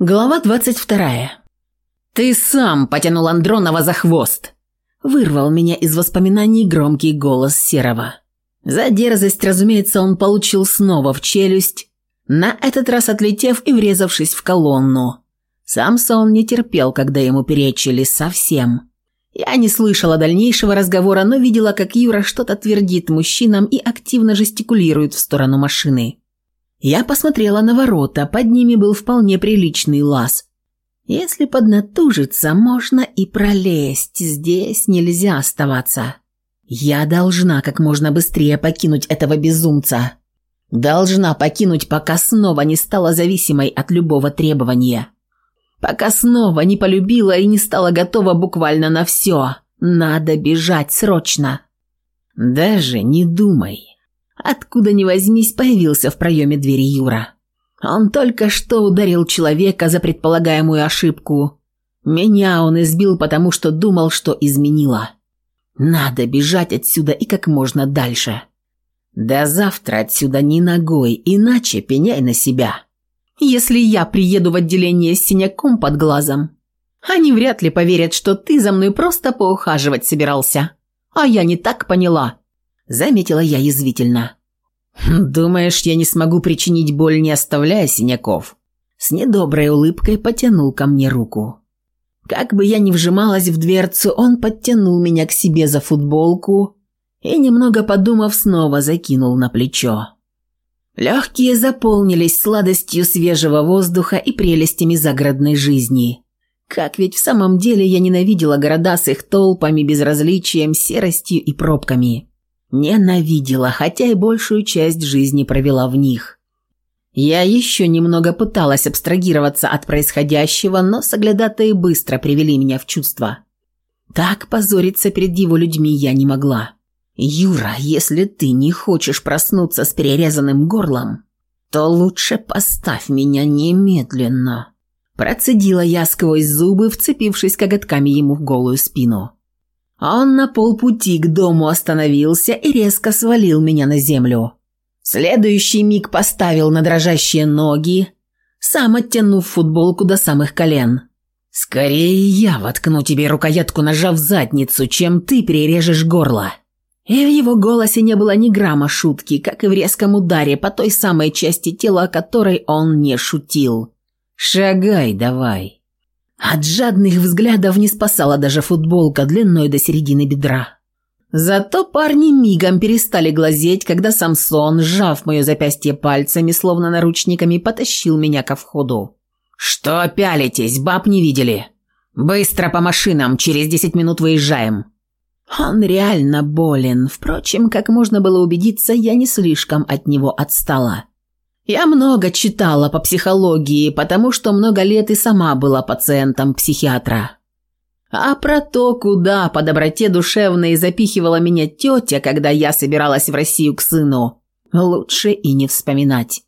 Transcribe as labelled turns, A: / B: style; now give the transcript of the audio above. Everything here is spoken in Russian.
A: Глава 22. «Ты сам потянул Андронова за хвост!» Вырвал меня из воспоминаний громкий голос Серого. За дерзость, разумеется, он получил снова в челюсть, на этот раз отлетев и врезавшись в колонну. Самсон не терпел, когда ему перечили совсем. Я не слышала дальнейшего разговора, но видела, как Юра что-то твердит мужчинам и активно жестикулирует в сторону машины. Я посмотрела на ворота, под ними был вполне приличный лаз. Если поднатужиться, можно и пролезть, здесь нельзя оставаться. Я должна как можно быстрее покинуть этого безумца. Должна покинуть, пока снова не стала зависимой от любого требования. Пока снова не полюбила и не стала готова буквально на все. Надо бежать срочно. Даже не думай. Откуда ни возьмись, появился в проеме двери Юра. Он только что ударил человека за предполагаемую ошибку. Меня он избил, потому что думал, что изменила. Надо бежать отсюда и как можно дальше. До завтра отсюда ни ногой, иначе пеняй на себя. Если я приеду в отделение с синяком под глазом, они вряд ли поверят, что ты за мной просто поухаживать собирался. А я не так поняла. – заметила я язвительно. «Хм, «Думаешь, я не смогу причинить боль, не оставляя синяков?» С недоброй улыбкой потянул ко мне руку. Как бы я ни вжималась в дверцу, он подтянул меня к себе за футболку и, немного подумав, снова закинул на плечо. Лёгкие заполнились сладостью свежего воздуха и прелестями загородной жизни. Как ведь в самом деле я ненавидела города с их толпами, безразличием, серостью и пробками ненавидела, хотя и большую часть жизни провела в них. Я еще немного пыталась абстрагироваться от происходящего, но соглядатые быстро привели меня в чувство. Так позориться перед его людьми я не могла. «Юра, если ты не хочешь проснуться с перерезанным горлом, то лучше поставь меня немедленно». Процедила я сквозь зубы, вцепившись коготками ему в голую спину. Он на полпути к дому остановился и резко свалил меня на землю. Следующий миг поставил на дрожащие ноги, сам оттянув футболку до самых колен. «Скорее я воткну тебе рукоятку нажав задницу, чем ты перережешь горло». И в его голосе не было ни грамма шутки, как и в резком ударе по той самой части тела, о которой он не шутил. «Шагай давай». От жадных взглядов не спасала даже футболка длиной до середины бедра. Зато парни мигом перестали глазеть, когда Самсон, сжав мое запястье пальцами, словно наручниками, потащил меня ко входу. «Что пялитесь? Баб не видели? Быстро по машинам, через десять минут выезжаем». Он реально болен. Впрочем, как можно было убедиться, я не слишком от него отстала. Я много читала по психологии, потому что много лет и сама была пациентом психиатра. А про то, куда по доброте душевной запихивала меня тетя, когда я собиралась в Россию к сыну, лучше и не вспоминать.